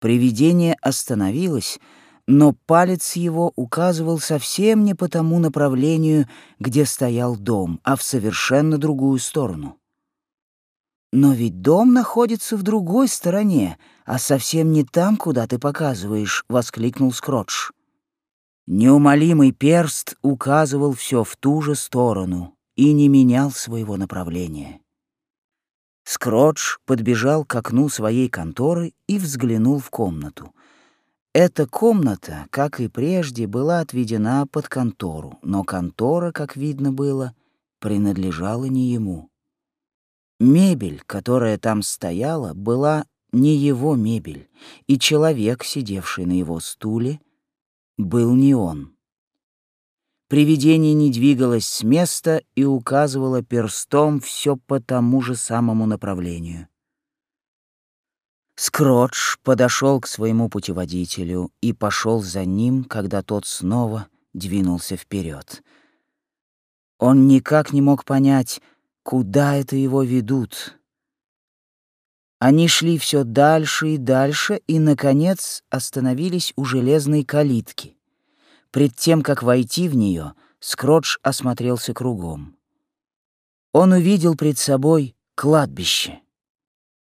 Привидение остановилось, но палец его указывал совсем не по тому направлению, где стоял дом, а в совершенно другую сторону. «Но ведь дом находится в другой стороне, а совсем не там, куда ты показываешь», — воскликнул Скротч. Неумолимый перст указывал все в ту же сторону и не менял своего направления. Скротч подбежал к окну своей конторы и взглянул в комнату. Эта комната, как и прежде, была отведена под контору, но контора, как видно было, принадлежала не ему. Мебель, которая там стояла, была не его мебель, и человек, сидевший на его стуле, был не он. Привидение не двигалось с места и указывало перстом все по тому же самому направлению. Скротч подошел к своему путеводителю и пошел за ним, когда тот снова двинулся вперед. Он никак не мог понять, куда это его ведут. Они шли все дальше и дальше и, наконец, остановились у железной калитки. Пред тем, как войти в нее, Скротч осмотрелся кругом. Он увидел пред собой кладбище.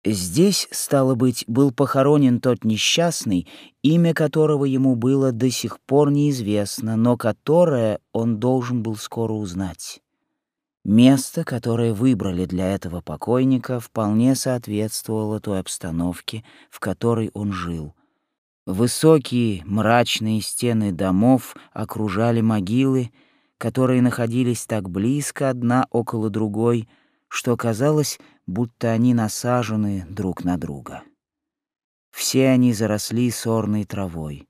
Здесь, стало быть, был похоронен тот несчастный, имя которого ему было до сих пор неизвестно, но которое он должен был скоро узнать. Место, которое выбрали для этого покойника, вполне соответствовало той обстановке, в которой он жил — Высокие мрачные стены домов окружали могилы, которые находились так близко одна около другой, что казалось, будто они насажены друг на друга. Все они заросли сорной травой.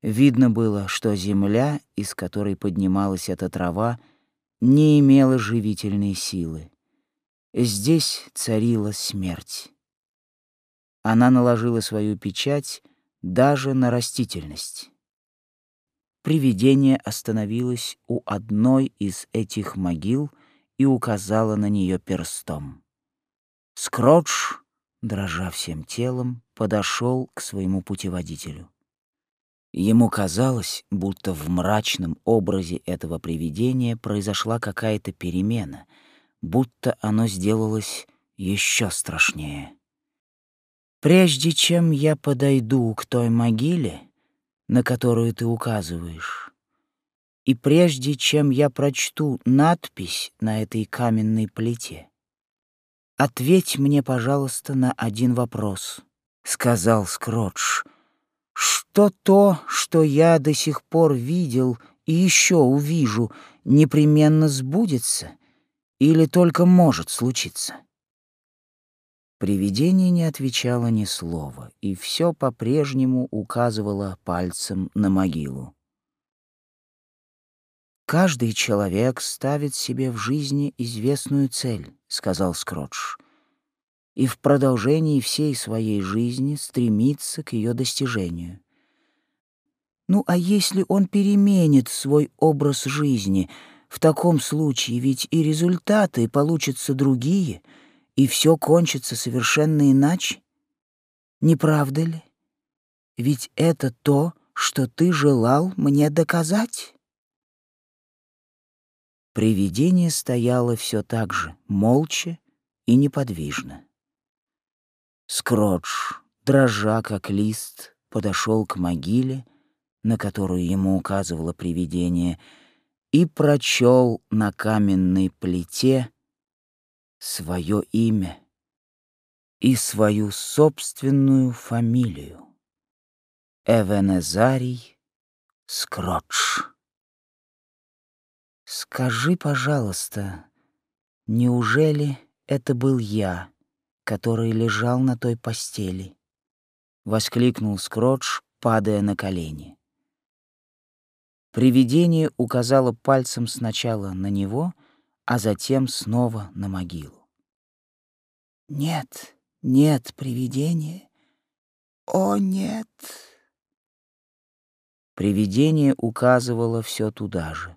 Видно было, что земля, из которой поднималась эта трава, не имела живительной силы. Здесь царила смерть. Она наложила свою печать даже на растительность. Привидение остановилось у одной из этих могил и указало на нее перстом. Скротч, дрожа всем телом, подошел к своему путеводителю. Ему казалось, будто в мрачном образе этого привидения произошла какая-то перемена, будто оно сделалось еще страшнее. Прежде чем я подойду к той могиле, на которую ты указываешь, и прежде чем я прочту надпись на этой каменной плите, ответь мне, пожалуйста, на один вопрос, — сказал Скротч. Что то, что я до сих пор видел и еще увижу, непременно сбудется или только может случиться? Привидение не отвечало ни слова, и все по-прежнему указывало пальцем на могилу. «Каждый человек ставит себе в жизни известную цель», — сказал Скротч, «и в продолжении всей своей жизни стремится к ее достижению. Ну а если он переменит свой образ жизни, в таком случае ведь и результаты получатся другие — и все кончится совершенно иначе? Не правда ли? Ведь это то, что ты желал мне доказать. Привидение стояло все так же, молча и неподвижно. Скротч, дрожа как лист, подошел к могиле, на которую ему указывало привидение, и прочел на каменной плите свое имя и свою собственную фамилию. Эвенезарий Скротч. Скажи, пожалуйста, неужели это был я, который лежал на той постели? Воскликнул Скротч, падая на колени. Привидение указало пальцем сначала на него — а затем снова на могилу. «Нет, нет, привидение! О, нет!» Привидение указывало все туда же.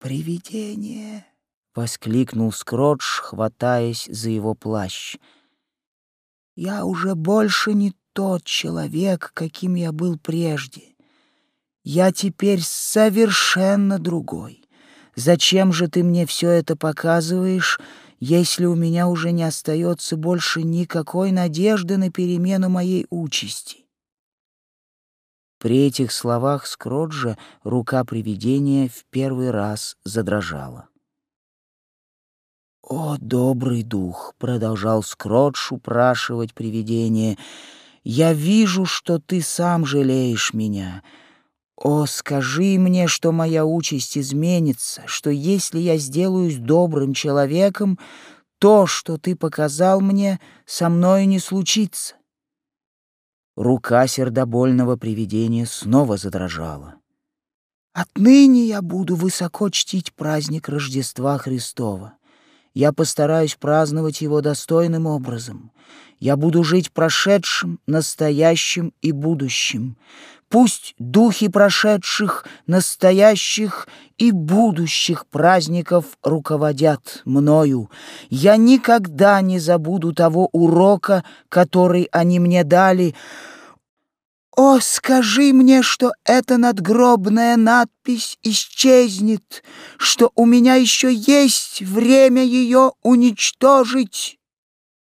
«Привидение!» — воскликнул Скротч, хватаясь за его плащ. «Я уже больше не тот человек, каким я был прежде. Я теперь совершенно другой. Зачем же ты мне все это показываешь, если у меня уже не остается больше никакой надежды на перемену моей участи?» При этих словах Скроджа рука привидения в первый раз задрожала. «О, добрый дух!» — продолжал Скродж упрашивать привидение. «Я вижу, что ты сам жалеешь меня. О, скажи мне, что моя участь изменится, что если я сделаюсь добрым человеком, то, что ты показал мне, со мною не случится. Рука сердобольного привидения снова задрожала. Отныне я буду высоко чтить праздник Рождества Христова. Я постараюсь праздновать его достойным образом. Я буду жить прошедшим, настоящим и будущим. Пусть духи прошедших, настоящих и будущих праздников руководят мною. Я никогда не забуду того урока, который они мне дали. О, скажи мне, что эта надгробная надпись исчезнет, что у меня еще есть время ее уничтожить.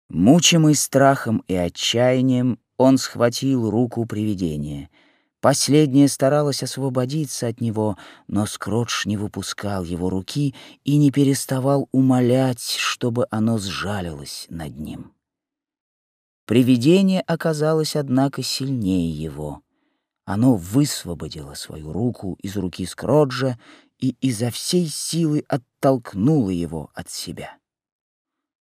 Мучимый страхом и отчаянием, он схватил руку привидения. Последняя старалась освободиться от него, но Скротч не выпускал его руки и не переставал умолять, чтобы оно сжалилось над ним. Привидение оказалось, однако, сильнее его. Оно высвободило свою руку из руки Скроджа и изо всей силы оттолкнуло его от себя.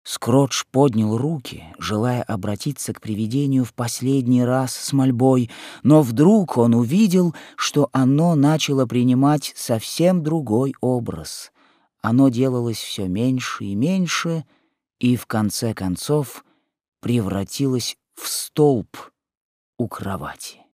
Скротч поднял руки, желая обратиться к привидению в последний раз с мольбой, но вдруг он увидел, что оно начало принимать совсем другой образ. Оно делалось все меньше и меньше, и в конце концов превратилось в столб у кровати.